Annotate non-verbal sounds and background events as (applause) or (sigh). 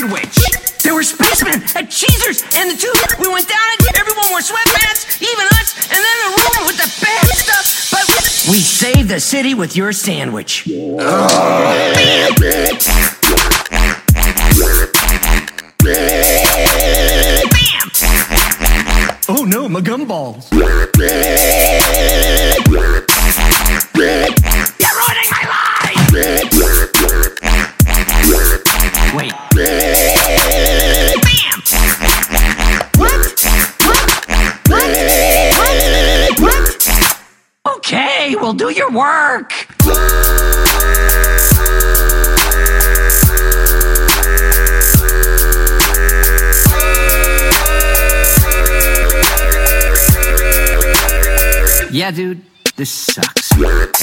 Sandwich. There were spacemen and Cheezers and the two. We went down and everyone wore sweatpants, even us, and then the room with the bad stuff. But we saved the city with your sandwich. (laughs) my gumballs. You're ruining my life! Wait. Bam! What? What? What? What? What? Okay, we'll do your work. Yeah, dude, this sucks. What?